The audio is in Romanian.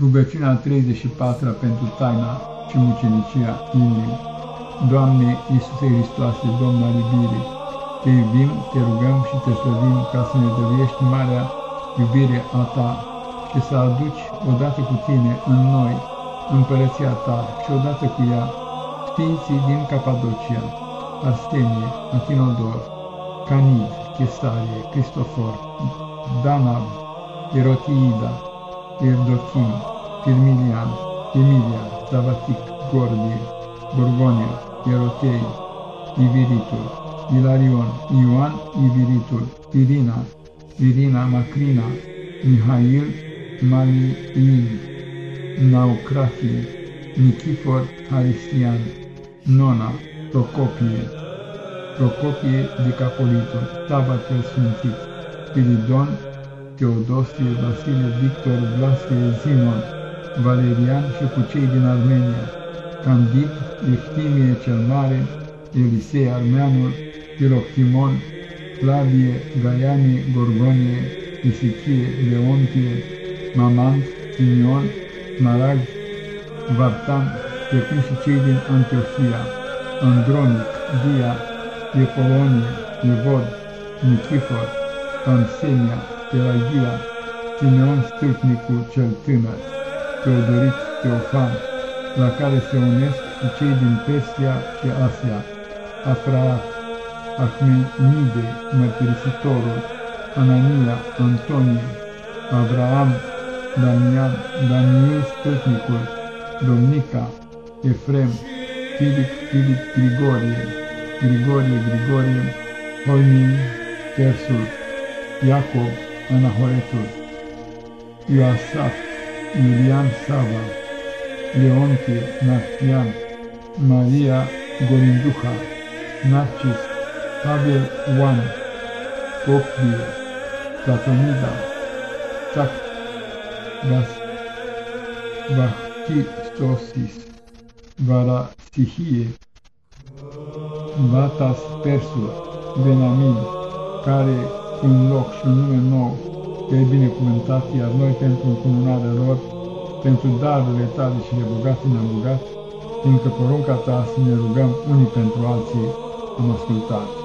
Rugăciunea 34 pentru taina și mucenicia inimii. Doamne Iisuse Hristoase, Domnul al iubirii, Te iubim, Te rugăm și Te slăvim ca să ne dăruiești marea iubire a Ta și să aduci odată cu Tine în noi împărăția Ta și odată cu ea Sfinții din Capadocia, Arsenie, Atinodor, Canid, Chesarie, Cristofor, Danab, Erotiida, Evdochim, Firmilian, Emilia, Savatic, Gordie, Borgonia, Ierotei, Iviritul, Ilarion, Ioan Iviritul, Irina, Irina Macrina, Mihail Maliin, Naucratie, Nichifor Haristian, Nona, Procopie, Procopie Decapolitul, Saba cel Sfântit, Piridon Teodosie, Vasile, Victor, Vlasie, Zinon, Valerian și cu cei din Armenia, Candid, Eftimie cel Mare, Elisei Armeanul, Piloctimon, Flavie, Gaianie, Gorgonie, Isichie, Leontie, Mamant, Simion, Marag, Vartan, precum și cei din Antiochia, Andronic, Dia, Epolonie, Evod, Nichifor, Pansemia, Pelagia, Simeon Stâlpnicul cel tânăr, Teodorit Teofan, la care se unesc și cei din Persia și Asia, Afraat, Ahmenide, Mărturisitorul, Anania, Antonie, Abraham, Damian, Daniel Stâlpnicul, Domnica, Efrem, Filip, Filip, Grigorie, Grigorie, Grigorie, Holmin, Persul, Iacob, Anahoretul, Ioasaf, Iulian Sava, Leontie, Nastian, Maria Gorinduha, Narcis, Pavel Oan, Popie, Platonida, Tact, Gas, Vahtistosis, Varasihie, Vatas Persul, Benamin, care un loc și un nume nou, că e binecuvântat, iar noi pentru încununarea lor, pentru darurile tale și de bogați ne-am rugat, fiindcă porunca ta să ne rugăm unii pentru alții am ascultat.